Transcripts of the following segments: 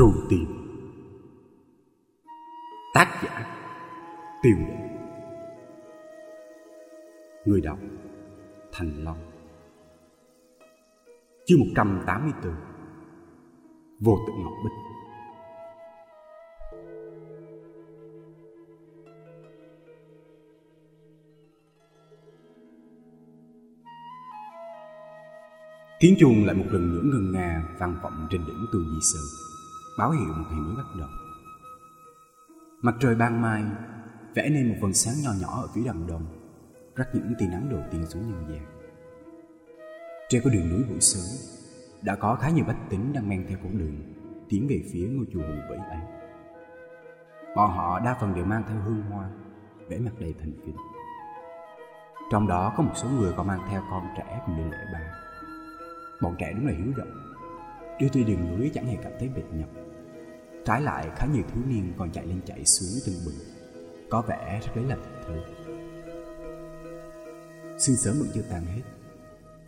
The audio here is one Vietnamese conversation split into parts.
Trù tìm. Tác giả Tiêu Định Người đọc Thành Long. Chương 184 Vô tự Ngọc Bích. Tiếng chuông lại một lần nữa ngân nga vang vọng trên đỉnh tu di sơn, báo hiệu một ngày mới bắt đầu. Mặt trời ban mai vẽ nên một vầng sáng nhỏ nhỏ ở phía đằng đông, rắc những tia nắng đầu tiên xuống nhân gian. Trên con đường núi buổi sớm, đã có khá nhiều bách tính đang men theo con đường tiến về phía ngôi chùa hùng vĩ ấy. Bọn họ đa phần đều mang theo hương hoa, vẻ mặt đầy thành kính. Trong đó có một số người còn mang theo con trẻ cùng đi lễ ba. Bọn trẻ đúng là hiếu động Đi tuy đường núi chẳng hề cảm thấy mệt nhọc Trái lại, khá nhiều thiếu niên còn chạy lên chạy xuống từng bừng Có vẻ rất lấy là thật thơ Sương sớm vẫn chưa tan hết,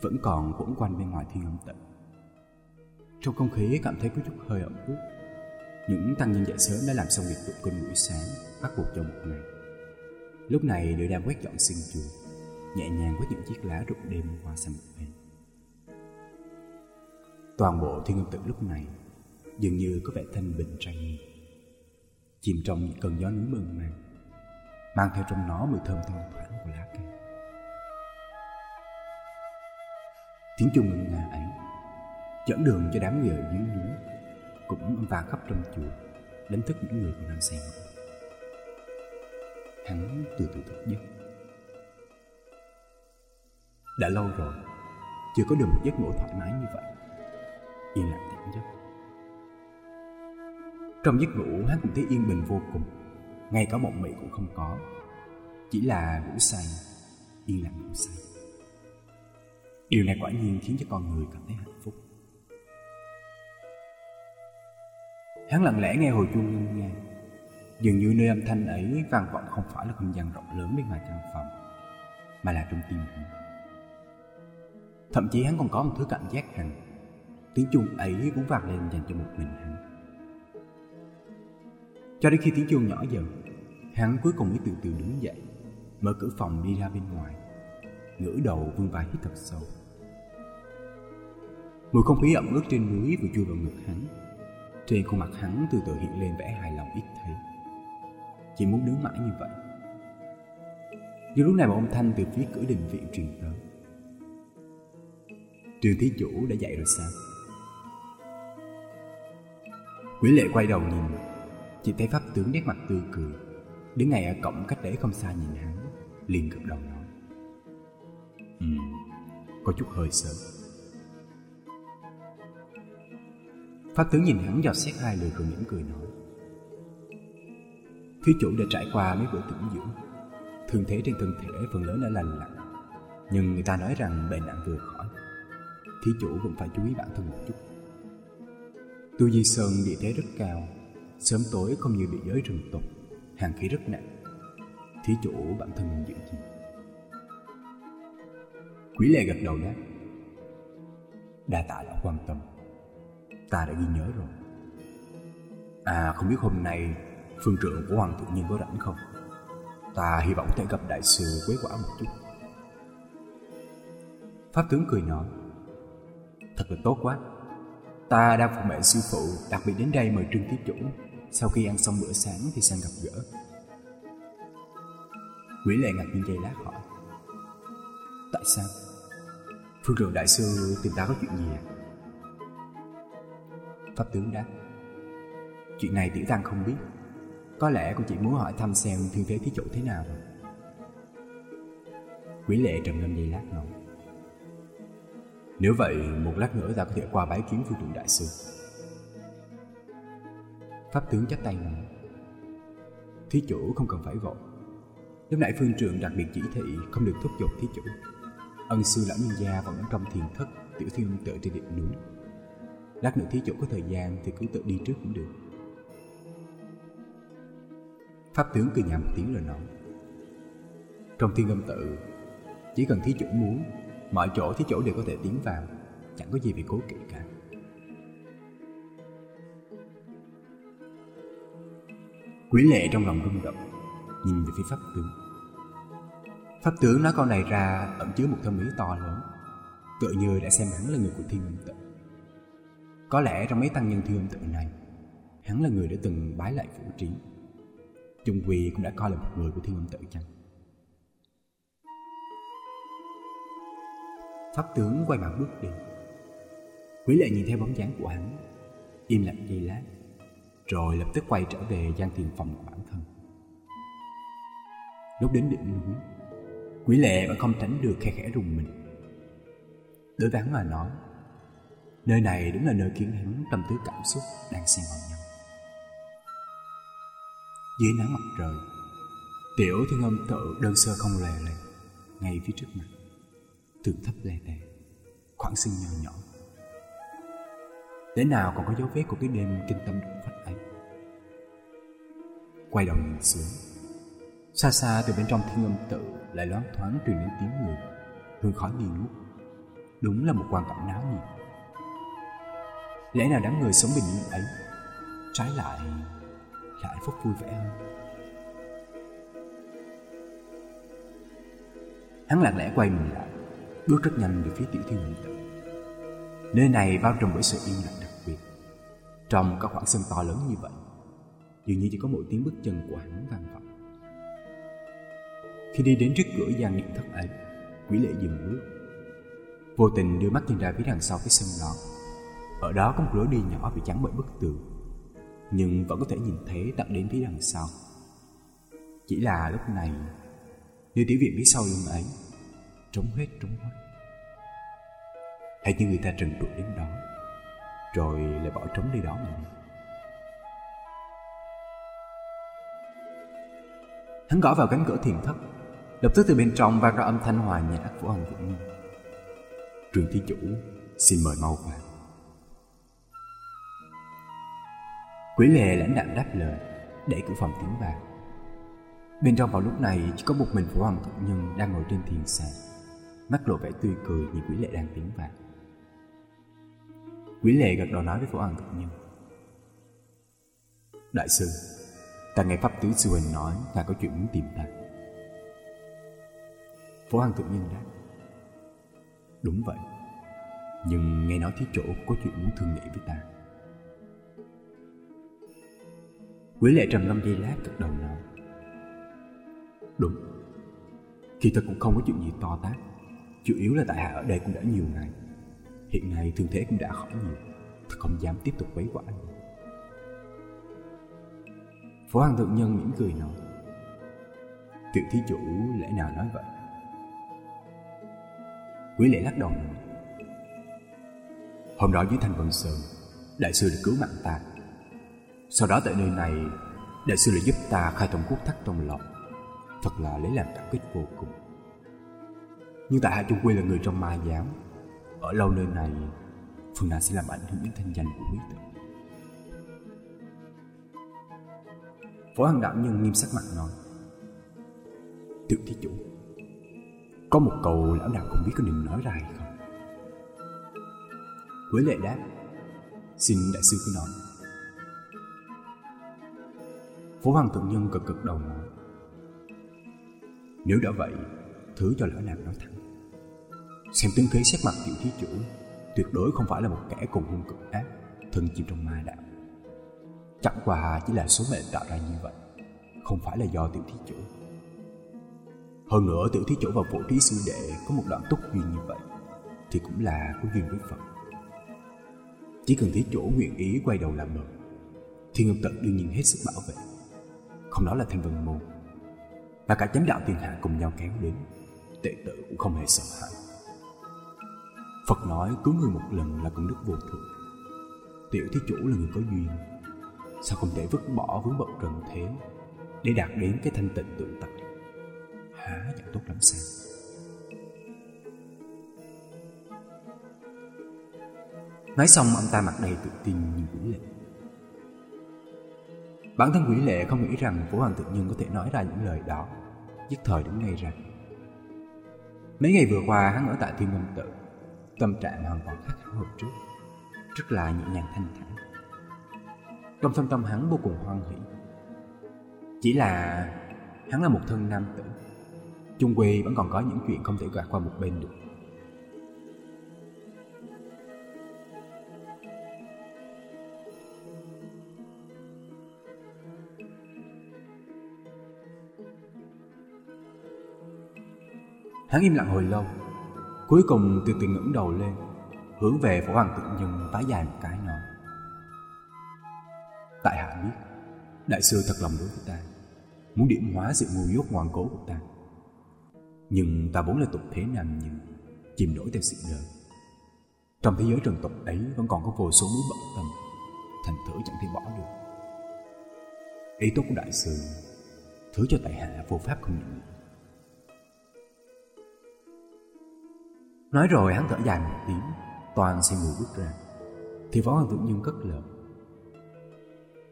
Vẫn còn quẩn quanh bên ngoài thiên âm tận. Trong không khí cảm thấy có chút hơi ẩm ướt, Những tăng nhân dậy sớm đã làm xong việc tụng kinh buổi sáng, Bắt buộc cho một ngày. Lúc này đều đang quét dọn sân chùa Nhẹ nhàng với những chiếc lá rụng đêm qua sang một bên Toàn bộ thiên âm tự lúc này dường như có vẻ thanh bình trang nghiêm, chìm trong những cơn gió núi mơn màng mang theo trong nó mùi thơm thoang thoảng của lá cây. Tiếng chuông ngân nga ấy dẫn đường cho đám người ở dưới núi cũng âm vang khắp trong chùa đánh thức những người còn đang xem. Hắn từ từ thức giấc. Đã lâu rồi chưa có được một giấc ngủ thoải mái như vậy. Yên lặng tỉnh giấc trong giấc ngủ, hắn cũng thấy yên bình vô cùng. Ngay cả mộng mị cũng không có. Chỉ là ngủ say yên lặng ngủ say. Điều này quả nhiên khiến cho con người cảm thấy hạnh phúc. Hắn lặng lẽ nghe hồi chuông ngân nga dường như nơi âm thanh ấy vang vọng không phải là không gian rộng lớn bên ngoài căn phòng, mà là trong tim hắn. Thậm chí hắn còn có một thứ cảm giác rằng Tiếng chuông ấy cũng vang lên dành cho một mình hắn. Cho đến khi tiếng chuông nhỏ dần, Hắn cuối cùng mới từ từ đứng dậy, Mở cửa phòng đi ra bên ngoài, Ngửa đầu vương vai hít thật sâu. Mùi không khí ẩm ướt trên núi vừa chui vào ngực hắn. Trên khuôn mặt hắn từ từ hiện lên vẻ hài lòng ít thấy. Chỉ muốn đứng mãi như vậy. Nhưng lúc này một âm thanh từ phía cửa đình viện truyền tới. Trường thí chủ đã dậy rồi sao? Quỷ lệ quay đầu nhìn chỉ thấy pháp tướng nét mặt tươi cười. Đứng ngay ở cổng cách đấy không xa nhìn hắn liền gật đầu nói. Ừ, có chút hơi sớm. Pháp tướng nhìn hắn dò xét hai lời rồi mỉm cười nói. Thí chủ đã trải qua mấy bữa tĩnh dưỡng Thương thế trên thân thể phần lớn đã lành lặn. Nhưng người ta nói rằng bệnh nặng vừa khỏi. Thí chủ vẫn phải chú ý bản thân một chút. Tu Di Sơn địa thế rất cao. Sớm tối không như bị giới rừng tục, Hàng khí rất nặng. Thí chủ, bản thân mình giữ gì Quý lệ gật đầu đáp, Đa tạ đã quan tâm. Ta đã ghi nhớ rồi. À không biết hôm nay Phương trưởng của Hoàng thượng nhân có rảnh không? Ta hy vọng thể gặp đại sư quế quả một chút. Pháp tướng cười nói, Thật là tốt quá. Ta đang phụ mệnh sư phụ, đặc biệt đến đây mời Trương Tiếp Chủ. Sau khi ăn xong bữa sáng thì sang gặp gỡ Quỷ lệ ngạc nhiên giây lát hỏi Tại sao? Phương trưởng đại sư tìm ta có chuyện gì à? Pháp tướng đáp Chuyện này tiểu tăng không biết Có lẽ cô chỉ muốn hỏi thăm xem thương thế thí chủ thế nào rồi Quỷ lệ trầm ngâm giây lát nói nếu vậy, một lát nữa ta có thể qua bái kiến phương trưởng đại sư. Pháp tướng chắp tay nói, Thí chủ không cần phải vội. Lúc nãy phương trường đặc biệt chỉ thị Không được thúc giục thí chủ. Ân sư lão nhân gia vẫn ở trong thiền thất, Tiểu thiên tự trên điện núi. Lát nữa thí chủ có thời gian Thì cứ tự đi trước cũng được. Pháp tướng cười nhạt một tiếng rồi nói, Trong thiên âm tự, Chỉ cần thí chủ muốn, Mọi chỗ thí chủ đều có thể tiến vào, Chẳng có gì phải cố kỵ cả. Quý lệ trong lòng rung động, Nhìn về phía pháp tướng. Pháp tướng nói câu này ra ẩn chứa một thâm ý to lớn, Tựa như đã xem hắn là người của thiên âm tự. Có lẽ trong mấy tăng nhân thiên âm tự này, Hắn là người đã từng bái lại phủ trí. Trung Quỳ cũng đã coi là một người của thiên âm tự chăng? Pháp tướng quay mặt bước đi. Quý lệ nhìn theo bóng dáng của hắn, Im lặng giây lát. Rồi lập tức quay trở về gian tiền phòng của bản thân. Lúc đến điểm núi Quý lệ vẫn không tránh được khe khẽ rùng mình. Đối với mà nói, Nơi này đúng là nơi khiến hắn tâm tư cảm xúc đang xen vào nhau. Dưới nắng mặt trời, Tiểu thiên âm tự đơn sơ không lè lè, Ngay phía trước mặt Tường thấp lè tè, Khoảng sinh nhỏ nhỏ. Để nào còn có dấu vết của cái đêm kinh tâm động phách ấy? Quay đầu nhìn xuống, Xa xa từ bên trong thiên âm tự Lại loáng thoáng truyền đến tiếng người. Hương khói nghi ngút. Đúng là một quan cảnh náo nhiệt. Lẽ nào đám người sống bình yên ấy, Trái lại Lại phúc vui vẻ hơn? Hắn lặng lẽ quay mình lại, Bước rất nhanh về phía tiểu thiên âm tự. Nơi này bao trùm bởi sự yên lặng. Trong các khoảng sân to lớn như vậy. Dường như chỉ có mỗi tiếng bước chân của hắn vang vọng. Khi đi đến trước cửa gian điện thất ấy Quỷ lệ dừng bước. Vô tình đưa mắt nhìn ra phía đằng sau cái sân đó Ở đó có một lối đi nhỏ bị chắn bởi bức tường, Nhưng vẫn có thể nhìn thấy tận đến phía đằng sau. Chỉ là lúc này nơi tiểu viện phía sau lưng ấy, Trống hết trống hết Hay như người ta trần trụi đến đó. Rồi lại bỏ trống đi đó mà. Hắn gõ vào cánh cửa thiền thất, Lập tức từ bên trong vang ra âm thanh hòa nhã của ông Vũ Nhiên Trường thí chủ, xin mời mau vào. Quỷ lệ lãnh đạm đáp lời, Để cửa phòng tiến vào. Bên trong vào lúc này, chỉ có một mình vũ Hoàng Thượng Nhân đang ngồi trên thiền sàn. Mắt lộ vẻ tươi cười nhìn quỷ lệ đang tiến vào. Quý lệ gật đầu nói với Phổ Hoàng Thượng Nhân Đại sư, Ta nghe Pháp Tứ Sư Huỳnh nói Ngài có chuyện muốn tìm ta. Phổ Hoàng Thượng Nhân đáp. Đúng vậy, Nhưng nghe nói thí chỗ có chuyện muốn thương nghị với ta. Quý lệ trầm ngâm giây lát cực đầu nói. Đúng, Khi ta cũng không có chuyện gì to tát, Chủ yếu là tại hạ ở đây cũng đã nhiều ngày. Hiện nay thương thế cũng đã khỏi nhiều Thật không dám tiếp tục quấy quả nữa. Phó Hoàng Thượng Nhân mỉm cười nói, Tiểu thí chủ, lẽ nào nói vậy? Quý lệ lắc đầu nói, Hôm đó dưới thành Vân Sơn, Đại sư đã cứu mạng ta. Sau đó tại nơi này, Đại sư lại giúp ta khai thông quốc thắt trong lòng Thật là lấy làm cảm kích vô cùng. Nhưng tại hạ chung quy là người trong ma giáo ở lâu nơi này, Phương nào sẽ làm ảnh hưởng đến thanh danh của quý tử. Phó Hằng Đạo Nhân nghiêm sắc mặt nói, Tiểu thí chủ, Có một câu lão đạo không biết có nên nói ra hay không? Quế lệ đáp, Xin đại sư cứ nói. Phó Hoàng Thượng Nhân cực cực đầu nói, Nếu đã vậy, Thứ cho lão nam nói thẳng. Xem tướng khí xét mặt tiểu thí chủ, Tuyệt đối không phải là một kẻ cùng hung cực ác, Thân chìm trong ma đạo. Chẳng qua chỉ là số mệnh tạo ra như vậy, Không phải là do tiểu thí chủ. Hơn nữa tiểu thí chủ và phổ trí sư đệ Có một đoạn túc duyên như vậy, Thì cũng là có duyên với Phật. Chỉ cần thí chủ nguyện ý quay đầu làm mừng Thiên âm tận đương nhiên hết sức bảo vệ. Không đó là thanh vân môn và cả chánh đạo tiền hạ cùng nhau kéo đến, Tệ tự cũng không hề sợ hãi. Phật nói cứu người một lần là công đức vô thượng Tiểu thí chủ là người có duyên. Sao không thể vứt bỏ vướng bận trần thế Để đạt đến cái thanh tịnh tự tại? Há chẳng tốt lắm sao? Nói xong, ông ta mặt đầy tự tin như quỷ lệ. Bản thân quỷ lệ không nghĩ rằng Vũ Hoàng tự nhân có thể nói ra những lời đó, Nhất thời đứng ngay ra. Mấy ngày vừa qua, hắn ở tại Thiên Ngân Tự. Tâm trạng hoàn toàn khác hẳn hồi trước, Rất là nhẹ nhàng thanh thản. Trong thâm tâm hắn vô cùng hoan hỷ. Chỉ là hắn là một thân nam tử, chung quy vẫn còn có những chuyện không thể gạt qua một bên được. Hắn im lặng hồi lâu Cuối cùng từ từ ngẩng đầu lên, Hướng về phổ hoàng tự nhân vái dài một cái nói. Tại hạ biết, Đại sư thật lòng đối với ta, Muốn điểm hóa sự ngu dốt ngoan cố của ta. Nhưng ta vốn là tục thế nam nhìn Chìm nổi theo sự đời. Trong thế giới trần tục ấy Vẫn còn có vô số mối bận tâm, Thành thử chẳng thể bỏ được. Ý tốt của đại sư, Thứ cho tại hạ vô pháp không nhận. Nói rồi hắn thở dài một tiếng, Toàn xin người bước ra. Thì phó hoàng tự nhiên cất lời.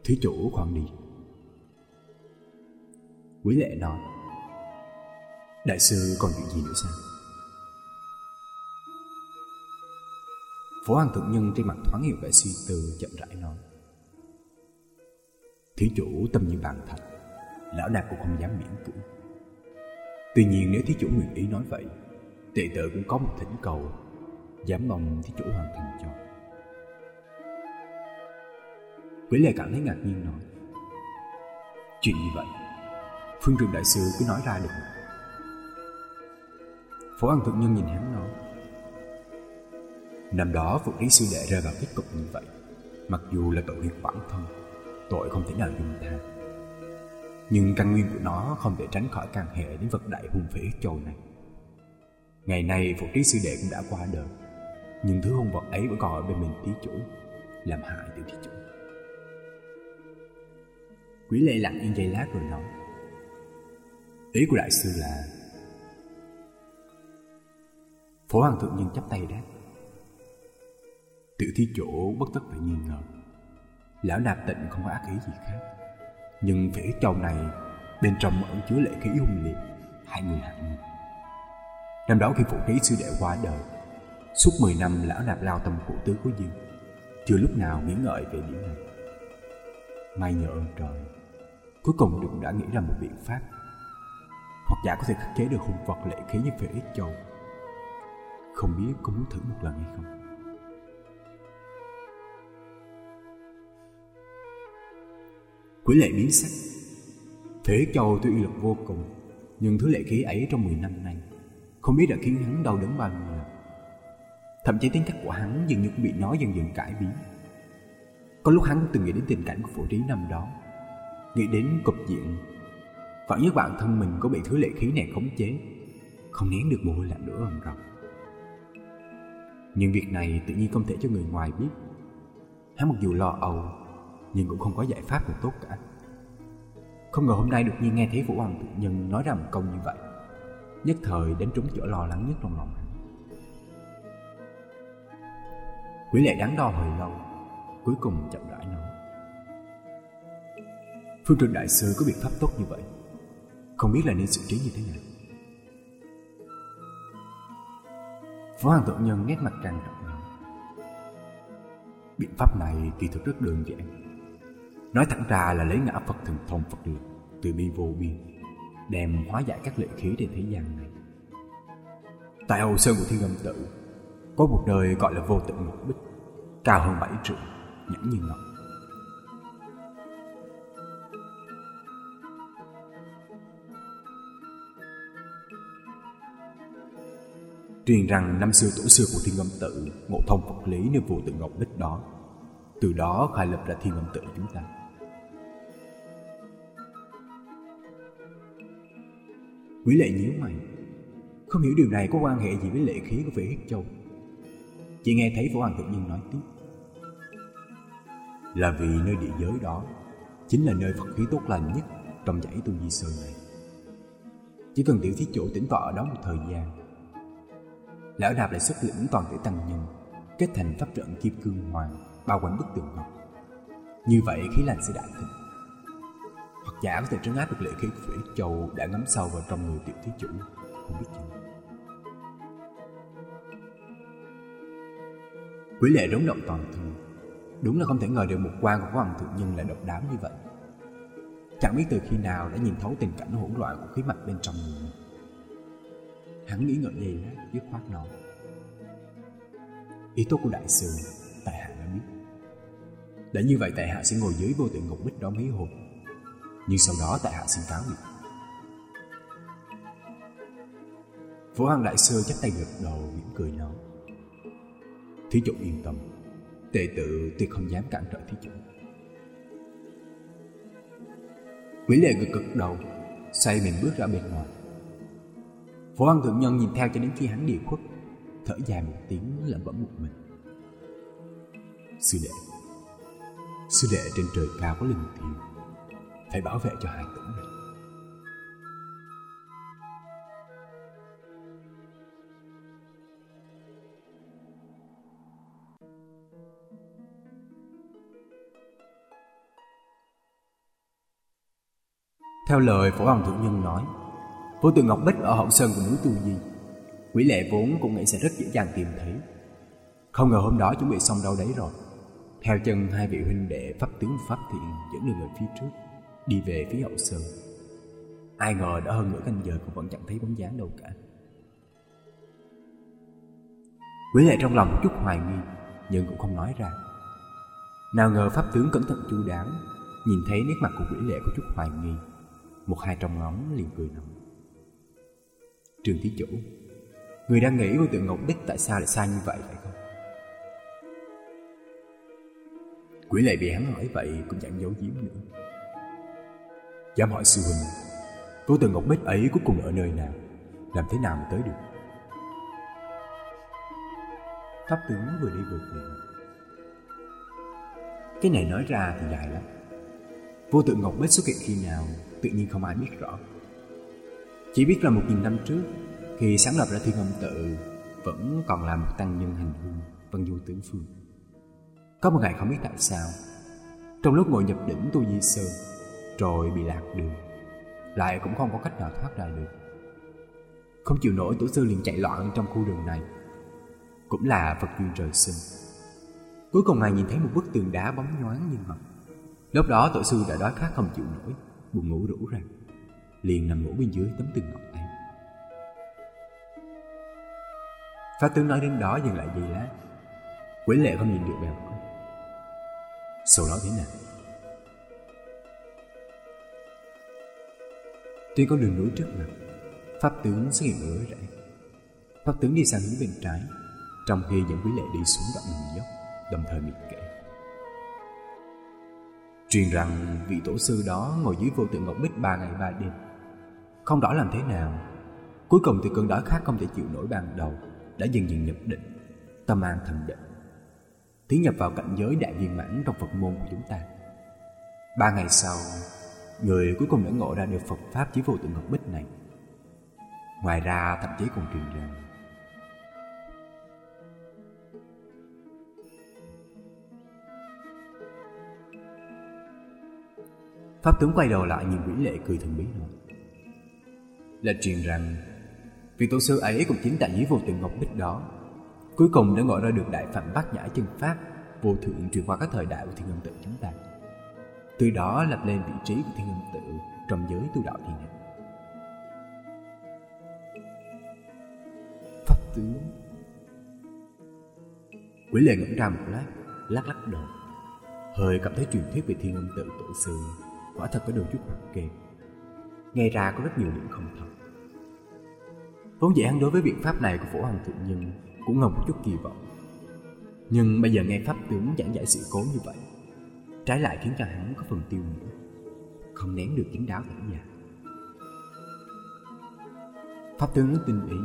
Thí chủ khoan đi. Quý lệ nói, Đại sư còn chuyện gì nữa sao? Phó hoàng thượng nhân trên mặt thoáng hiệu vẻ suy tư, chậm rãi nói, Thí chủ tâm như bàn thạch, Lão nạp cũng không dám miễn cưỡng. Tuy nhiên nếu thí chủ nguyện ý nói vậy Đệ tử cũng có một thỉnh cầu, Dám mong thí chủ hoàn thành cho. Quỷ lệ cảm thấy ngạc nhiên nói, Chuyện như vậy? Phương trường đại sư cứ nói ra được Phổ ăn Thượng Nhân nhìn hắn nói, Năm đó phụ lý sư đệ rơi vào kết cục như vậy, Mặc dù là tội nghiệp bản thân, Tội không thể nào dung tha. Nhưng căn nguyên của nó không thể tránh khỏi càng hệ đến vật đại hung phế châu này. Ngày nay phụ trí sư đệ cũng đã qua đời. Nhưng thứ hung vật ấy vẫn còn ở bên mình tí chủ, Làm hại tiểu thí chủ. Quý lệ lặng yên giây lát rồi nói, Ý của đại sư là, Phổ Hoàng Thượng nhìn chắp tay đáp Tiểu thí chủ bất tất phải nghi ngờ. Lão nạp tịnh không có ác ý gì khác. Nhưng phía châu này, Bên trong ẩn chứa lệ khí hung liệt Hai người hạng người. Năm đó khi phụ trí sư đệ qua đời, Suốt 10 năm lão nạp lao tâm khổ tứ của Dương, Chưa lúc nào nghĩ ngợi về điểm này. May nhờ ơn trời, Cuối cùng đừng đã nghĩ ra một biện pháp, Hoặc giả có thể khắc chế được hung vật lệ khí như phệ ít châu. Không biết có muốn thử một lần hay không? Quỷ lệ biến sắc. Phế châu tuy uy lực vô cùng, Nhưng thứ lệ khí ấy trong 10 năm nay không biết đã khiến hắn đau đớn bao nhiêu lần. Thậm chí tính cách của hắn dường như cũng bị nó dần dần cải biến. Có lúc hắn cũng từng nghĩ đến tình cảnh của phổ trí năm đó. Nghĩ đến cục diện. Phản nhất bản thân mình có bị thứ lệ khí này khống chế. Không nén được mồ hôi lạnh nữa rầm rầm Nhưng việc này tự nhiên không thể cho người ngoài biết. Hắn mặc dù lo âu, Nhưng cũng không có giải pháp nào tốt cả. Không ngờ hôm nay được nhiên nghe thấy Vũ Hoàng tự nhân nói ra một câu như vậy. Nhất thời đến trúng chỗ lo lắng nhất trong lòng. Hắn Quỷ lệ đáng đo hồi lâu, Cuối cùng chậm rãi nói. Phương Trừng Đại Sư có biện pháp tốt như vậy, Không biết là nên xử trí như thế nào? Phó Hoàng Thượng Nhân nét mặt trang trọng nói Biện pháp này kỳ thực rất đơn giản. Nói thẳng ra là lấy ngã Phật thần thông Phật lực Từ bi vô biên. Đem hóa giải các lệ khí trên thế gian này. Tại Âu Sơn của Thiên Âm Tự Có một đời gọi là vô tận ngọc bích, Cao hơn bảy trượng Nhẫn như ngọc. Truyền rằng năm xưa tổ xưa của Thiên Âm Tự ngộ thông Phật lý nơi vô tự ngọc bích đó, Từ đó khai lập ra Thiên Âm Tự chúng ta. Quý lệ nhíu mày. Không hiểu điều này có quan hệ gì với lệ khí của vệ huyết châu. Chỉ nghe thấy Phổ Hoàng tự nhiên nói tiếp. Là vì nơi địa giới đó Chính là nơi Phật khí tốt lành nhất Trong dãy tu di sơn này. Chỉ cần tiểu thí chủ tĩnh tọa ở đó một thời gian, Lão Đạp lại xuất lĩnh toàn thể tăng nhân, Kết thành pháp trận kim cương hoàng, Bao quanh bức tường ngọc. Như vậy, khí lành sẽ đại thịnh. Chả giả có thể trấn áp được lệ khí của Phỉ. Châu Đã ngắm sâu vào trong người tiểu thí chủ. Không biết chừng Quỷ lệ rống động toàn thân. Đúng là không thể ngờ được một quan của hoàng thượng nhân lại độc đáo như vậy. Chẳng biết từ khi nào đã nhìn thấu tình cảnh hỗn loạn của khí mạch bên trong người. Mình Hắn nghĩ ngợi gì lát, dứt khoát nói. Ý tốt của đại sư, Tại hạ đã biết. Đã như vậy, tại hạ sẽ ngồi dưới vô tiện ngục bích đó mấy hồi nhưng sau đó tại hạ xin cáo biệt. Phổ hoàng Đại Sư chắp tay gật đầu, mỉm cười nói, Thí chủ yên tâm, Tệ tự tuyệt không dám cản trở thí chủ. Quỷ lệ gật cực đầu, Xoay mình bước ra bên ngoài. Phổ hoàng Thượng Nhân nhìn theo cho đến khi hắn địa khuất, Thở dài một tiếng lẩm bẩm một mình. Sư đệ Sư đệ trên trời cao có linh thiêng phải bảo vệ cho hàng tử này Theo lời Phổ Hoàng Thượng Nhân nói, Vô Tường Ngọc Bích ở hậu sơn của núi Tu Di. Quỷ lệ vốn cũng nghĩ sẽ rất dễ dàng tìm thấy. Không ngờ hôm đó chuẩn bị xong đâu đấy rồi. Theo chân hai vị huynh đệ Pháp tướng Pháp Thiện dẫn đường về phía trước. Đi về phía hậu sơn. Ai ngờ đã hơn nửa canh giờ cũng vẫn chẳng thấy bóng dáng đâu cả. Quỷ lệ trong lòng chút hoài nghi, Nhưng cũng không nói ra. Nào ngờ Pháp tướng cẩn thận chu đáo, Nhìn thấy nét mặt của quỷ lệ có chút hoài nghi, một hai trong ngóng liền cười nói. Trường thí chủ, Người đang nghĩ vô tượng Ngọc Bích tại sao lại sai như vậy phải không? Quỷ lệ bị hắn hỏi vậy cũng chẳng giấu giếm nữa. Dám hỏi sư huynh Vô từ Ngọc Bích ấy cuối cùng ở nơi nào Làm thế nào mà tới được Pháp tướng vừa đi vừa cười Cái này nói ra thì dài lắm Vô tự Ngọc Bích xuất hiện khi nào tự nhiên không ai biết rõ. Chỉ biết là một nghìn năm trước, khi sáng lập ra thiên âm tự, vẫn còn là một tăng nhân hành hương vân du tướng phương. Có một ngày không biết tại sao, trong lúc ngồi nhập đỉnh tu di sơn, rồi bị lạc đường, lại cũng không có cách nào thoát ra được. Không chịu nổi tổ sư liền chạy loạn trong khu rừng này. Cũng là Phật duyên trời sinh. Cuối cùng ngài nhìn thấy một bức tường đá bóng nhoáng như ngọc. Lúc đó tổ sư đã đói khát không chịu nổi, buồn ngủ rũ ra liền nằm ngủ bên dưới tấm tường ngọc ấy Phá tướng nói đến đó dừng lại gì lát Quỷ lệ không nhìn được bèo Sau đó thế nào Tuy có đường núi trước mặt, Pháp tướng xuất hiện ở rẽ. Pháp tướng đi sang hướng bên trái, Trong khi dẫn quý lệ đi xuống đoạn đường dốc, Đồng thời miệt kể. Truyền rằng vị tổ sư đó ngồi dưới vô tượng ngọc bích ba ngày ba đêm. Không rõ làm thế nào, Cuối cùng thì cơn đói khát không thể chịu nổi ban đầu Đã dần dần nhập định, Tâm an thần định. Tiến nhập vào cảnh giới đại viên mãn trong Phật môn của chúng ta. Ba ngày sau Người cuối cùng đã ngộ ra được Phật Pháp chỉ vô tượng ngọc bích này. Ngoài ra, thậm chí còn truyền rằng, Pháp tướng quay đầu lại nhìn quỷ lệ cười thần bí nói, Là truyền rằng, Vị tổ sư ấy cũng chính tại dưới vô tượng ngọc bích đó. Cuối cùng đã ngộ ra được đại phạm bát nhã chân pháp, Vô thượng truyền qua các thời đại của thiên âm tự chúng ta. Từ đó lập lên vị trí của thiên âm tự Trong giới tu đạo thiên hạ Pháp tướng. Quỷ lệ ngẩn ra một lát, Lắc lắc đầu. Hơi cảm thấy truyền thuyết về thiên âm tự tổ sư quả thật có đôi chút hoặc kề nghe ra có rất nhiều điểm không thật. Vốn dĩ hắn đối với biện pháp này của phổ hoàng thượng nhân cũng ngầm một chút kỳ vọng. Nhưng bây giờ nghe pháp tướng giảng giải sự cố như vậy trái lại khiến cho hắn có phần tiêu nữa không nén được kiến đáo tỉnh nhà. pháp tướng rất tinh ý.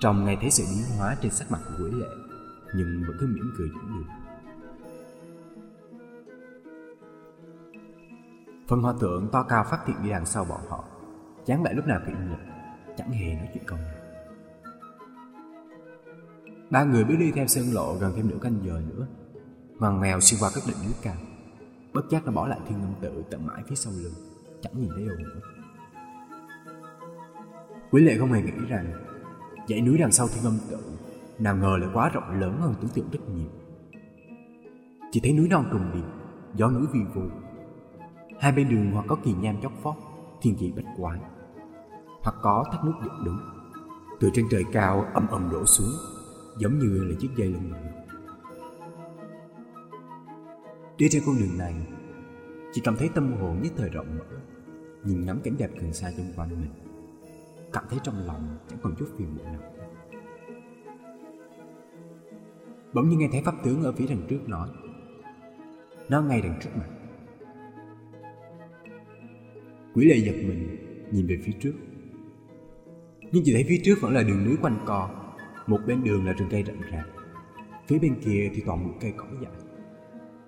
Trong ngày thấy sự biến hóa trên sắc mặt của quỷ lệ, nhưng vẫn cứ mỉm cười dẫn đường Phần hòa tượng to cao phát hiện đi đằng sau bọn họ. Chán lại lúc nào cũng im Chẳng hề nói chuyện công. nào Ba người bước đi theo sơn lộ gần thêm nửa canh giờ nữa. Hoàng mèo xuyên qua các đỉnh núi cao. Bất giác đã bỏ lại thiên ngâm tự tận mãi phía sau lưng, Chẳng nhìn thấy đâu nữa. Quý lệ không hề nghĩ rằng, Dãy núi đằng sau thiên ngâm tự, Nào ngờ lại quá rộng lớn hơn tưởng tượng rất nhiều. Chỉ thấy núi non trùng điệp, Gió núi vi vu. Hai bên đường hoặc có kỳ nham chóc phóc Thiên dị bách quái. Hoặc có thác nước dựng đứng. Từ trên trời cao âm ầm đổ xuống, Giống như là chiếc dây lưng ngựa. Đi trên con đường này, Chỉ cảm thấy tâm hồn nhất thời rộng mở, Nhìn ngắm cảnh đẹp gần xa xung quanh mình. Cảm thấy trong lòng chẳng còn chút phiền muộn nào. Bỗng nhiên nghe thấy pháp tướng ở phía đằng trước nói, Nó ngay đằng trước mặt. Quỷ lệ giật mình, Nhìn về phía trước. Nhưng chỉ thấy phía trước vẫn là đường núi quanh co, Một bên đường là rừng cây rậm rạp, Phía bên kia thì toàn bụi cây cỏ dại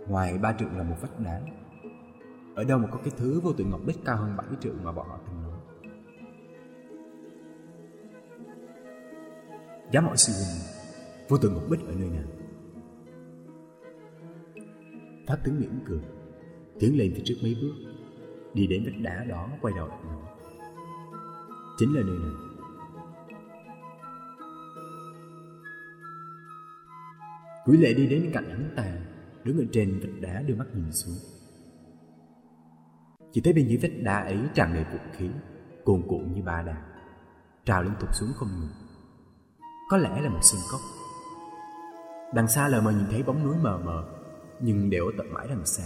Ngoài ba trượng là một vách đá. Ở đâu mà có cái thứ vô tự ngọc bích cao hơn bảy trượng mà bọn họ từng nói? Dám hỏi sư huynh Vô tự ngọc bích ở nơi nào? Pháp tướng mỉm cười, Tiến lên phía trước mấy bước, Đi đến vách đá đó, quay đầu lại nói, Chính là nơi này. Quý lệ đi đến cạnh hắn ta. Đứng ở trên vách đá đưa mắt nhìn xuống. Chỉ thấy bên dưới vách đá ấy tràn đầy vũ khí, Cuồn cuộn như ba đàn, Trào liên tục xuống không ngừng. Có lẽ là một sân cốc Đằng xa lờ mờ nhìn thấy bóng núi mờ mờ, Nhưng đều ở tận mãi đằng xa.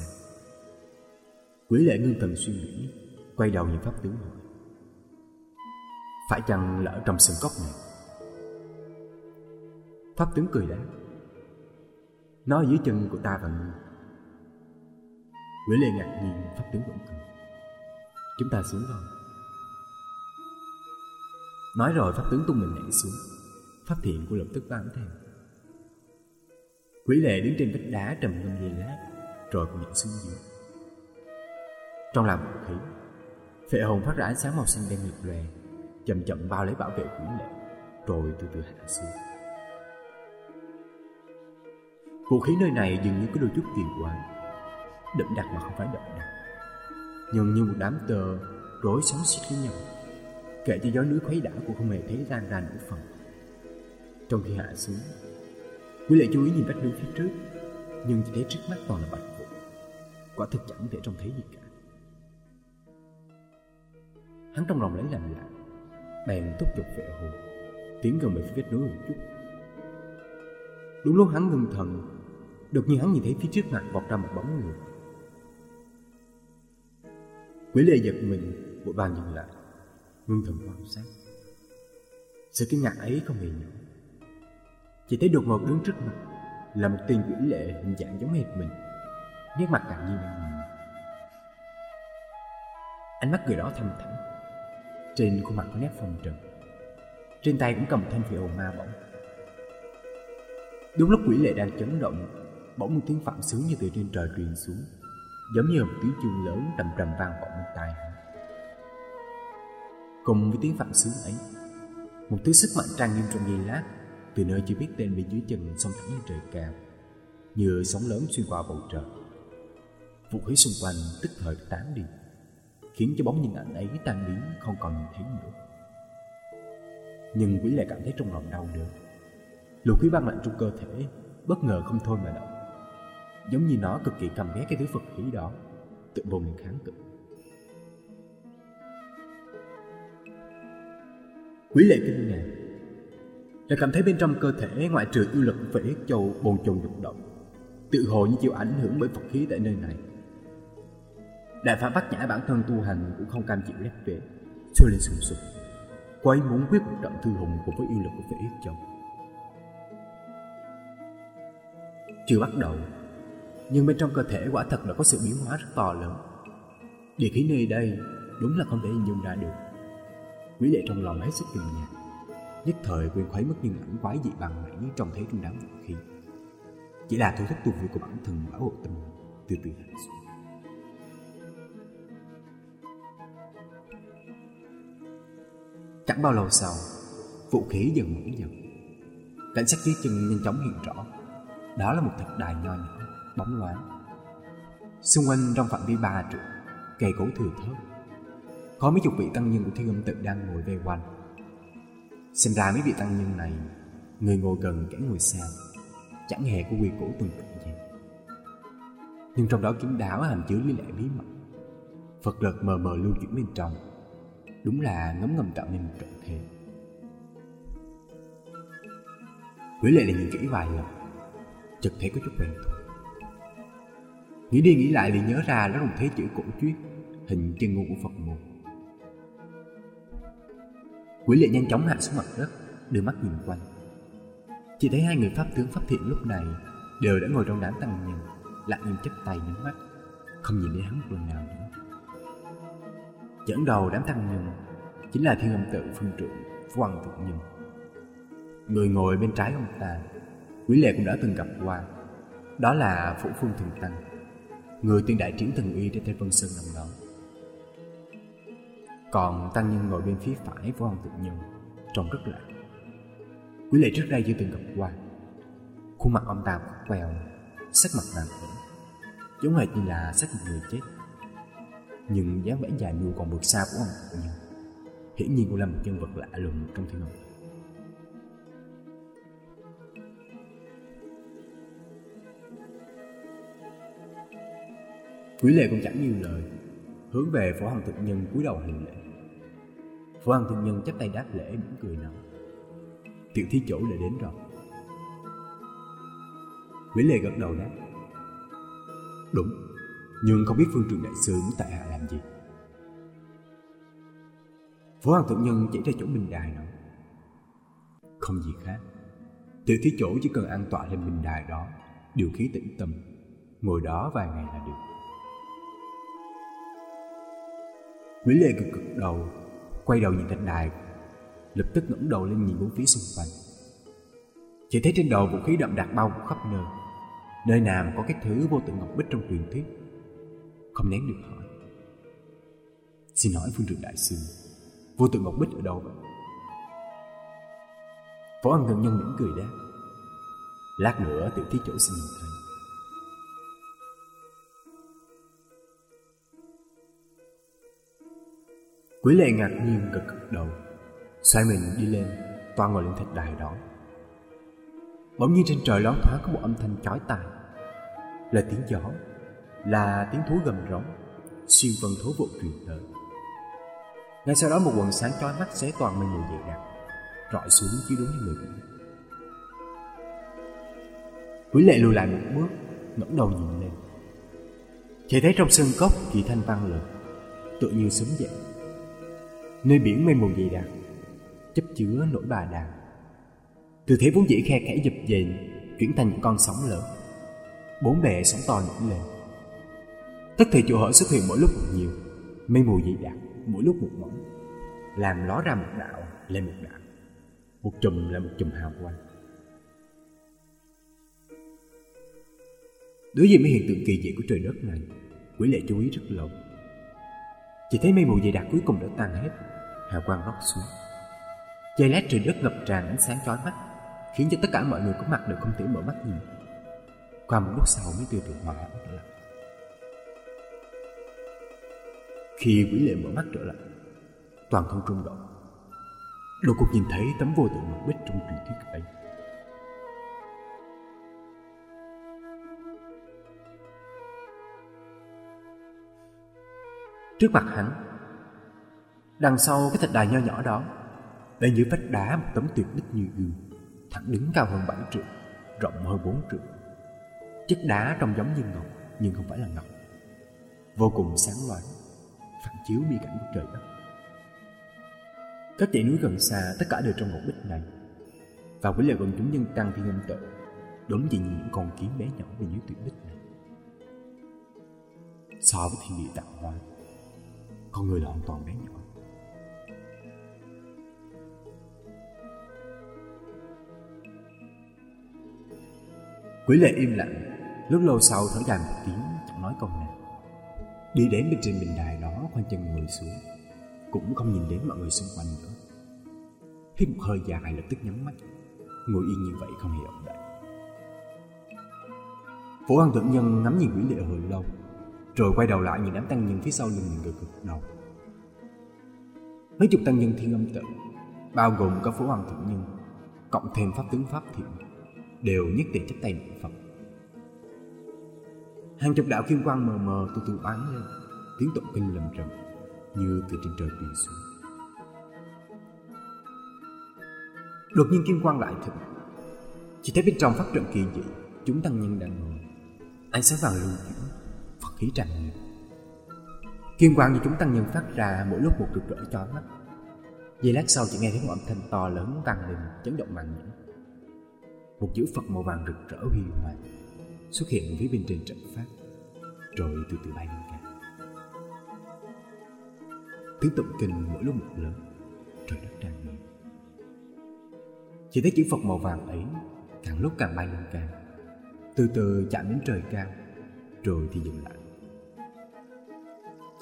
Quý lệ ngưng thần suy nghĩ, Quay đầu nhìn pháp tướng hỏi. Phải chăng là ở trong sân cốc này? Pháp tướng cười đáp. Nó dưới chân của ta và ngươi. Quý lê ngạc nhiên, Pháp tướng vẫn cười. Chúng ta xuống rồi Nói rồi, pháp tướng tung mình nhảy xuống. Pháp thiện của lập tức bám theo. Quý lệ đứng trên vách đá trầm ngâm giây lát Rồi cũng nhảy xuống dưới. Trong lòng vũ khí Phệ hồn phát ra ánh sáng màu xanh đen lập lòe, Chậm chậm bao lấy bảo vệ quý lệ, Rồi từ từ hạ xuống. Vũ khí nơi này dường như có đôi chút kỳ quái Đậm đặc mà không phải đậm đặc. Nhưng như một đám tờ rối xóa xít với nhau Kể cho gió núi khuấy đảo cũng không hề thấy ra ra nửa phần. Trong khi hạ xuống Quý lệ chú ý nhìn vách núi phía trước Nhưng chỉ thấy trước mắt toàn là bạch vụ Quả thực chẳng thể trông thấy gì cả. Hắn trong lòng lấy làm lạ Bèn thúc giục vệ hồ, Tiến gần về phía vết núi một chút. Đúng lúc hắn ngưng thần Đột nhiên hắn nhìn thấy phía trước mặt vọt ra một bóng người. Quỷ lệ giật mình, Vội vàng nhìn lại, Ngưng thần quan sát. Sự kinh ngạc ấy không hề nhỏ. Chỉ thấy đột ngột đứng trước mặt, Là một tên quỷ lệ hình dạng giống hệt mình, Nét mặt càng như đang nhìn Ánh mắt người đó thâm thẳm, Trên khuôn mặt có nét phong trần, Trên tay cũng cầm thanh phi hồn ma bổng Đúng lúc quỷ lệ đang chấn động Bỗng một tiếng phạm sướng như từ trên trời truyền xuống, Giống như một tiếng chuông lớn trầm trầm vang vọng bên tai hắn. Cùng với tiếng phạm sướng ấy, Một thứ sức mạnh trang nghiêm trong giây lát từ nơi chưa biết tên bên dưới chân sông thẳng lên trời cao, như sóng lớn xuyên qua bầu trời. Vũ khí xung quanh tức thời tán đi, khiến cho bóng hình ảnh ấy tan biến, không còn nhìn thấy nữa. Nhưng quý lại cảm thấy trong lòng đau đớn. Luồng khí băng lạnh trong cơ thể, bất ngờ không thôi mà động giống như nó cực kỳ cầm ghét cái thứ phật khí đó. Tự bồn mình kháng cự. Quý lệ kinh ngạc là cảm thấy bên trong cơ thể ngoại trừ yêu lực của hết châu bồn chồn dục động, tự hồ như chịu ảnh hưởng bởi Phật khí tại nơi này. Đại pháp bắt nhã bản thân tu hành cũng không cam chịu lép vế sôi lên sùng sục cô ấy muốn quyết một trận thư hùng cùng với yêu lực của phệ châu. Chưa bắt đầu nhưng bên trong cơ thể quả thật là có sự biến hóa rất to lớn. Địa khí nơi đây đúng là không thể hình dung ra được. Quý lệ trong lòng hết sức kinh ngạc. Nhất thời quyền khuấy mất những ảnh quái dị bằng nãy trong thấy trong đám vũ khí. Chỉ là thôi thức tu vi của bản thân bảo hộ tâm từ từ hạ xuống. Chẳng bao lâu sau, vũ khí dần mở dần. Cảnh sát dưới chân nhanh chóng hiện rõ. Đó là một thạch đài nho nhỏ bóng loáng. Xung quanh trong phạm vi ba trượng cây cổ thừa thớt. Có mấy chục vị tăng nhân của thiên âm tự đang ngồi vây quanh. Xem ra mấy vị tăng nhân này, Người ngồi gần kẻ ngồi xa, Chẳng hề có quy củ từng tịnh gì. Nhưng trong đó kiếm đáo hàm chứa lý lẽ bí mật. Phật lực mờ mờ lưu chuyển bên trong, Đúng là ngấm ngầm tạo nên một trận thế. Quý lệ là nhìn kỹ vài lần, Chợt thấy có chút quen thuộc. Nghĩ đi nghĩ lại liền nhớ ra đó là một thế chữ cổ chuyết Hình chân ngôn của Phật môn. Quỷ lệ nhanh chóng hạ xuống mặt đất, Đưa mắt nhìn quanh. Chỉ thấy hai người pháp tướng pháp thiện lúc này Đều đã ngồi trong đám tăng nhân, Lặng im chấp tay nhắm mắt, Không nhìn đến hắn một lần nào nữa. Dẫn đầu đám tăng nhân Chính là thiên âm tự phương trưởng Hoàng Thượng Nhân. Người ngồi bên trái ông ta Quý lệ cũng đã từng gặp qua, Đó là Phủ Phương Thường Tăng. Người tuyên đại triển thần uy trên Tây Vân Sơn năm đó. Còn Tăng Nhân ngồi bên phía phải của Hoàng tự Nhân, Trông rất lạ. Quý lệ trước đây chưa từng gặp qua. Khuôn mặt ông ta quẹo Sắc mặt nàng ẩn Giống hệt như là sắc một người chết. Nhưng dáng vẻ dài nuôi còn vượt xa của ông tự Nhân, Hiển nhiên cũng là một nhân vật lạ lùng trong thiên học Quý lệ cũng chẳng nhiều lời. Hướng về phổ hoàng thực nhân cúi đầu hành lễ. Phổ hoàng thực nhân chắp tay đáp lễ mỉm cười nói, Tiểu thí chỗ đã đến rồi. Quý lệ gật đầu đáp, Đúng, Nhưng không biết phương trường đại sư muốn tại hạ làm gì. Phổ hoàng thực nhân chỉ ra chỗ bình đài nói, Không gì khác, Tiểu thí chỗ chỉ cần an tọa lên bình đài đó, Điều khí tĩnh tâm, Ngồi đó vài ngày là được. Quý Lê cực cực đầu, Quay đầu nhìn thạch đài, Lập tức ngẩng đầu lên nhìn bốn phía xung quanh. Chỉ thấy trên đầu vũ khí đậm đặc bao khắp nơi Nơi nào có cái thứ vô tự ngọc bích trong truyền thuyết. Không nén được hỏi. Xin hỏi phương trưởng đại sư, Vô tự ngọc bích ở đâu vậy? Phó ăn gần nhân mỉm cười đáp. Lát nữa tiểu thí chỗ xin nhìn thấy. Quý lệ ngạc nhiên gật gật đầu. Xoay mình đi lên, Toan ngồi lên thạch đài đó. Bỗng nhiên trên trời ló thoáng có một âm thanh chói tai. Là tiếng gió, Là tiếng thú gầm rống Xuyên vân thố vụ truyền tới. Ngay sau đó một quần sáng chói mắt xé toàn mây mù dày đặc, Rọi xuống chiếu đúng như người biển Quý lệ lùi lại một bước, ngẩng đầu nhìn lên. Chỉ thấy trong sân cốc kỳ thanh vang lực Tự như sớm dậy nơi biển mây mù dày đặc, chấp chứa nỗi bà đàn từ thế vốn dĩ khe khẽ dập dềnh chuyển thành những con sóng lớn, bốn bề sóng to nổi lên. Tất thể chỗ hở xuất hiện mỗi lúc một nhiều, mây mù dày đặc mỗi lúc một mỏng, làm ló ra một đạo lên một đạo, một chùm là một chùm hào quang. Đối diện với hiện tượng kỳ dị của trời đất này, quỷ lệ chú ý rất lâu chỉ thấy mây mù dày đặc cuối cùng đã tan hết hào quang rót xuống. Dây lát trời đất ngập tràn ánh sáng chói mắt, Khiến cho tất cả mọi người có mặt đều không thể mở mắt nhìn. Qua một lúc sau mới từ từ hòa hẳn trở lại. Khi quỷ lệ mở mắt trở lại, Toàn thân trung động. Đột cuộc nhìn thấy tấm vô tượng mặt bích trong truyền thuyết ấy. Trước mặt hắn Đằng sau cái thạch đài nho nhỏ đó Bên dưới vách đá một tấm tuyệt bích như gương, Thẳng đứng cao hơn 7 trượng, Rộng hơn 4 trượng. Chất đá trông giống như ngọc, Nhưng không phải là ngọc. Vô cùng sáng loáng, Phản chiếu bi cảnh của trời đất. Các dãy núi gần xa, Tất cả đều trong ngọc bích này. Và với lời gần chúng nhân tăng thiên âm tự, Đúng diện những con kiến bé nhỏ bên dưới tuyệt bích này. So với thiên địa tạo hóa, Con người là hoàn toàn bé nhỏ. Quỷ lệ im lặng. Lúc lâu sau, thở dài một tiếng, Chẳng nói câu nào. Đi đến bên trên bình đài đó, khoanh chân ngồi xuống. Cũng không nhìn đến mọi người xung quanh nữa. Hít một hơi dài lập tức nhắm mắt. Ngồi yên như vậy không hề động đậy Phổ Hoàng thượng nhân ngắm nhìn quỷ lệ hồi lâu, Rồi quay đầu lại nhìn đám tăng nhân phía sau lưng mình gật gật đầu. Mấy chục tăng nhân thiên âm tự, Bao gồm cả Phổ Hoàng thượng nhân, Cộng thêm pháp tướng pháp thiện đều nhất định chấp tay niệm Phật. Hàng chục đạo kim quang mờ mờ từ từ bắn lên, tiếng tụng kinh lầm rầm như từ trên trời truyền xuống. Đột nhiên kim quang lại thịnh chỉ thấy bên trong phát trận kỳ dị chúng tăng nhân đang ngồi. Ánh sáng vàng lưu chuyển phật khí tràn ngập. Kim quang như chúng tăng nhân phát ra mỗi lúc một rực rỡ chói mắt. Giây lát sau chỉ nghe thấy một âm thanh to lớn vang lên chấn động mạnh mẽ một chữ phật màu vàng rực rỡ huy hoàng xuất hiện phía bên trên trận pháp, rồi từ từ bay lên cao. Tiếng tụng kinh mỗi lúc một lớn, trời đất đang nghe. chỉ thấy chữ phật màu vàng ấy càng lúc càng bay lên cao, từ từ chạm đến trời cao, rồi thì dừng lại.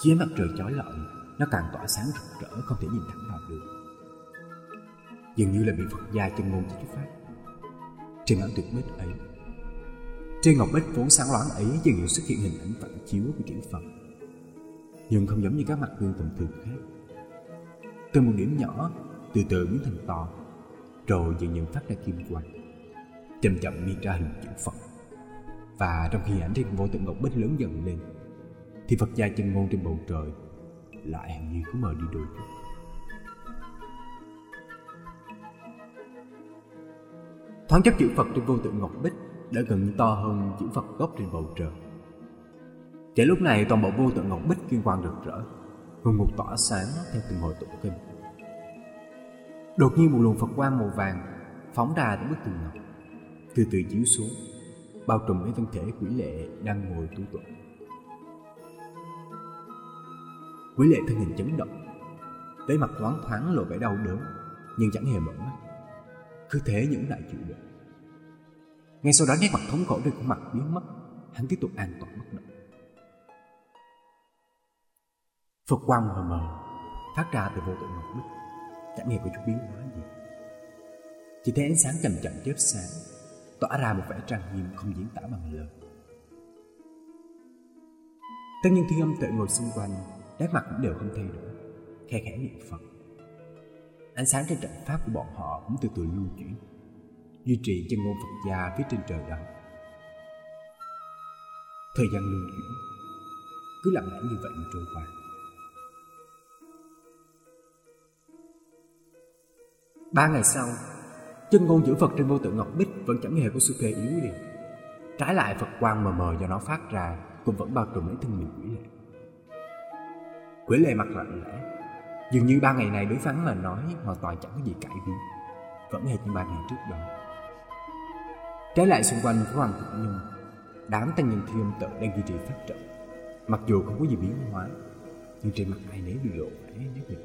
Dưới mặt trời chói lọi, nó càng tỏa sáng rực rỡ, không thể nhìn thẳng vào được. Dường như là bị phật gia chân ngôn cho chú Pháp trên ngọn tuyệt bích ấy, trên ngọc bích vốn sáng loáng ấy dần dần xuất hiện hình ảnh phản chiếu của chữ phật. Nhưng không giống như các mặt gương tầm thường khác. Từ một điểm nhỏ, từ từ biến thành to, rồi dần dần phát ra kim quang, chậm chậm biến ra hình chữ phật. Và trong khi ảnh trên vô tượng ngọc bích lớn dần lên, thì phật gia chân ngôn trên bầu trời lại hình như có mờ đi đôi chút. Thoáng chất chữ phật trên vô tượng ngọc bích đã gần như to hơn chữ phật gốc trên bầu trời. Chỉ lúc này toàn bộ vô tượng ngọc bích kim quang rực rỡ Hương ngục tỏa sáng theo từng hồi tụng kinh. Đột nhiên một luồng Phật quang màu vàng phóng ra từ bức tường ngọc, Từ từ chiếu xuống, Bao trùm lấy thân thể quỷ lệ đang ngồi tu tụng. Quỷ lệ thân hình chấn động tới mặt thoáng thoáng lộ vẻ đau đớn, Nhưng chẳng hề mở mắt. Cứ thế những đại chịu được ngay sau đó nét mặt thống khổ trên khuôn mặt biến mất. Hắn tiếp tục an toàn bất động. Phật quang mờ mờ, Phát ra từ vô tội ngọc bích. Chẳng nghe có chút biến hóa gì. Chỉ thấy ánh sáng chậm chậm chớp sáng, Tỏa ra một vẻ trang nghiêm không diễn tả bằng lời. Tất nhiên thiên âm tự ngồi xung quanh, Nét mặt cũng đều không thay đổi, Khe khẽ niệm Phật. Ánh sáng trên trận pháp của bọn họ cũng từ từ lưu chuyển duy trì chân ngôn Phật gia phía trên trời đó. Thời gian lưu chuyển, cứ lặng lẽ như vậy mà trôi qua. Ba ngày sau, chân ngôn giữ Phật trên vô tượng Ngọc Bích vẫn chẳng hề có sự kê yếu đi. Trái lại Phật quang mờ mờ do nó phát ra cũng vẫn bao trùm lấy thân mình quỷ lệ. Quỷ lệ mặt lạnh lẽ, dường như ba ngày này đối phán mà nói hoàn toàn chẳng có gì cải biến, vẫn hệt như ba ngày trước đó. Trái lại xung quanh của Hoàng Thực Nhân Đám tăng nhân thiên tự đang duy trì phát trận. Mặc dù không có gì biến hóa Nhưng trên mặt ai nấy bị lộ vẻ nhất định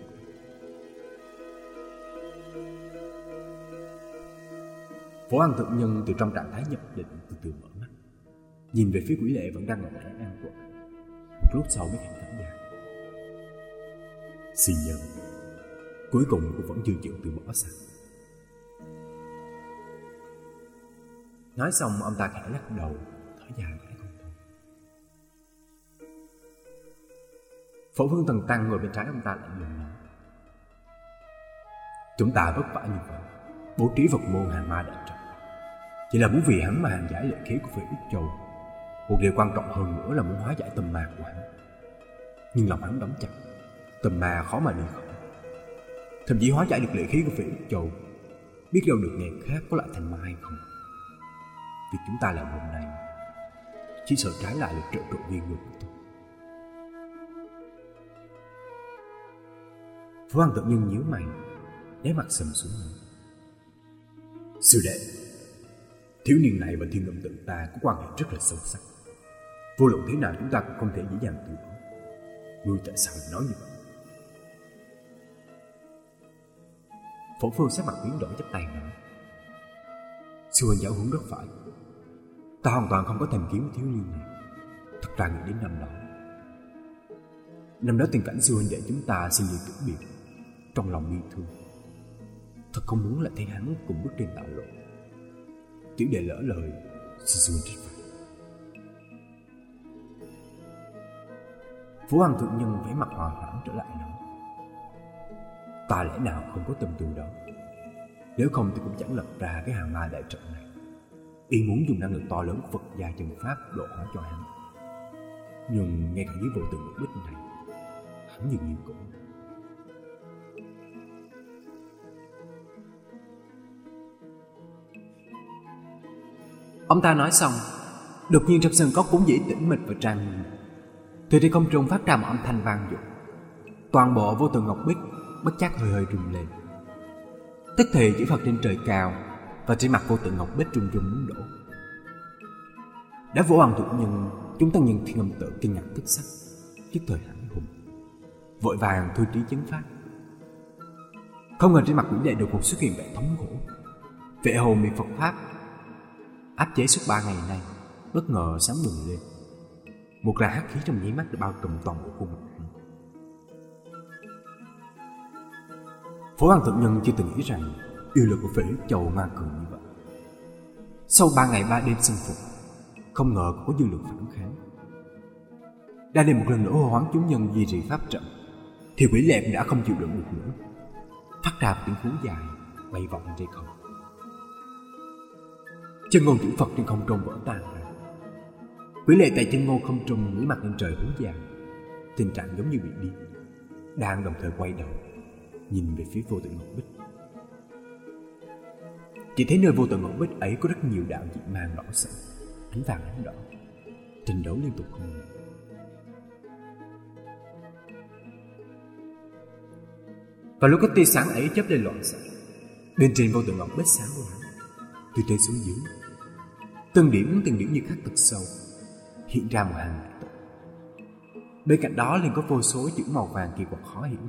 Phổ Hoàng Thực Nhân từ trong trạng thái nhập định từ từ mở mắt. Nhìn về phía quỷ lệ vẫn đang ngồi vẻ an quận. Một lúc sau mới khẳng cảm giác Xin nhân Cuối cùng cũng vẫn chưa chịu từ bỏ sao. Nói xong, ông ta khẽ lắc đầu, Thở dài mãi không thôi. Phổ vương thần tăng ngồi bên trái ông ta lại lùng nói, Chúng ta vất vả như vậy, Bố trí vật môn hàng ma đại trận Chỉ là muốn vì hắn mà hàng giải lệ khí của vị Úc Châu, Một điều quan trọng hơn nữa là muốn hóa giải tâm mạc của hắn. Nhưng lòng hắn đóng chặt. Tầm ma khó mà đi khỏi. Thậm chí hóa giải được lệ khí của vị Châu. Biết đâu được ngày khác có lại thành ma hay không? Việc chúng ta làm hôm nay, Chỉ sợ trái lại là trợ trộn viên người của tôi Phú Hoàng tự nhiên nhíu mày Đé mặt sầm xuống. Nữa Sư đệ, Thiếu niên này và thiên động tự ta có quan hệ rất là sâu sắc. Vô luận thế nào chúng ta cũng không thể dễ dàng từ bỏ. Ngươi tại sao nói như vậy? Phổ phương sắc mặt biến đổi chấp tay nữa. Sư huynh giáo huấn rất phải. Ta hoàn toàn không có tìm kiếm thiếu niên này. Thật ra nghĩ đến năm đó. Năm đó tình cảnh sư huynh để chúng ta xin lìa tử biệt Trong lòng bi thương. Thật không muốn lại thấy hắn cùng bước trên đạo lộ. Tiểu đệ lỡ lời, Xin sư huynh trách phạt. Phú Hoàng Thượng Nhân vẻ mặt hòa hoãn trở lại nói Ta lẽ nào không có tâm tư đó? Nếu không thì cũng chẳng lập ra cái hàng ma đại trận này. Y muốn dùng năng lực to lớn của Phật gia chân Pháp độ hóa cho hắn. Nhưng ngay cả dưới vô tượng ngọc bích này, Hắn dường như cũng Ông ta nói xong, Đột nhiên trong sân cốc vốn dĩ tĩnh mịch và trang nghiêm. Từ trên không trung phát ra một âm thanh vang dội. Toàn bộ vô tượng ngọc bích Bất giác hơi hơi rung lên. Tức thì chữ Phật trên trời cao Và trên mặt cô tự ngọc bích rung rung muốn đổ. Đã vỗ hoàng thượng nhân, Chúng tăng nhân thiên âm tự kinh ngạc tức sắc trước thời hẳn hùng. Vội vàng thôi trí chấn phát. Không ngờ trên mặt quỷ đệ đột ngột xuất hiện vẻ thống khổ. Vệ hồn bị Phật Pháp, áp chế suốt ba ngày nay, bất ngờ sáng bừng lên. Một là hắc khí trong nháy mắt đã bao trùm toàn bộ khuôn mặt phổ hoàng thượng nhân chưa từng nghĩ rằng yêu lực của phỉ chầu châu ma cường như vậy. Sau ba ngày ba đêm xâm phục không ngờ có dư lực phản kháng. Đã đêm một lần nữa hô hoán chúng nhân duy trì pháp trận thì quỷ lẹp đã không chịu đựng được nữa. Phát ra tiếng hú dài bay vọng trên không. Chân ngôn chữ Phật trên không trung vỡ tan ra. Quỷ lệ tại chân ngôn không trung ngửa mặt lên trời hướng dài, Tình trạng giống như bị điên Đang đồng thời quay đầu. Nhìn về phía vô tận ngọc bích. Chỉ thấy nơi vô tận ngọc bích ấy có rất nhiều đạo dị mang đỏ sẫm Ánh vàng ánh đỏ Trình đấu liên tục không ngừng. Và lúc có tia sáng ấy chấp lên loạn xạ, Bên trên vô tận ngọc bích sáng loáng Từ trên xuống dưới. Từng điểm từng điểm như khắc thật sâu, Hiện ra một hàng Bên cạnh đó liền có vô số chữ màu vàng kỳ quặc khó hiểu.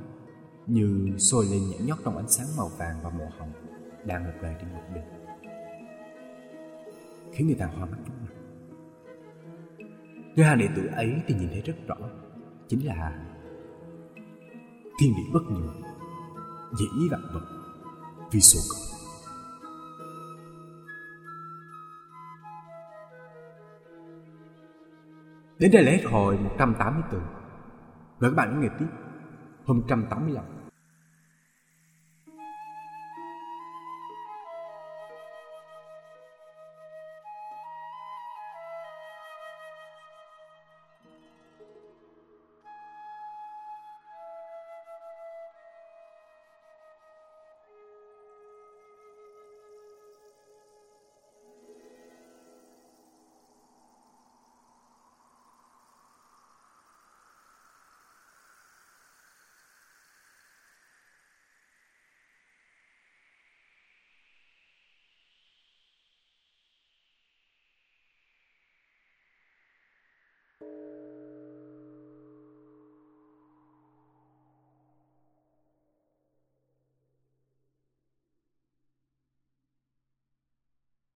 Như sôi lên nhảy nhót trong ánh sáng màu vàng và màu hồng Đang lập lại trên một đỉnh Khiến người ta hoa mắt chóng mặt Nơi hàng đệ tử ấy thì nhìn thấy rất rõ, Chính là Thiên địa bất nhường Dĩ vạn vật, Vì số cộng Đến đây là hết hồi 184 Mời các bạn nghe tiếp. Hôm 185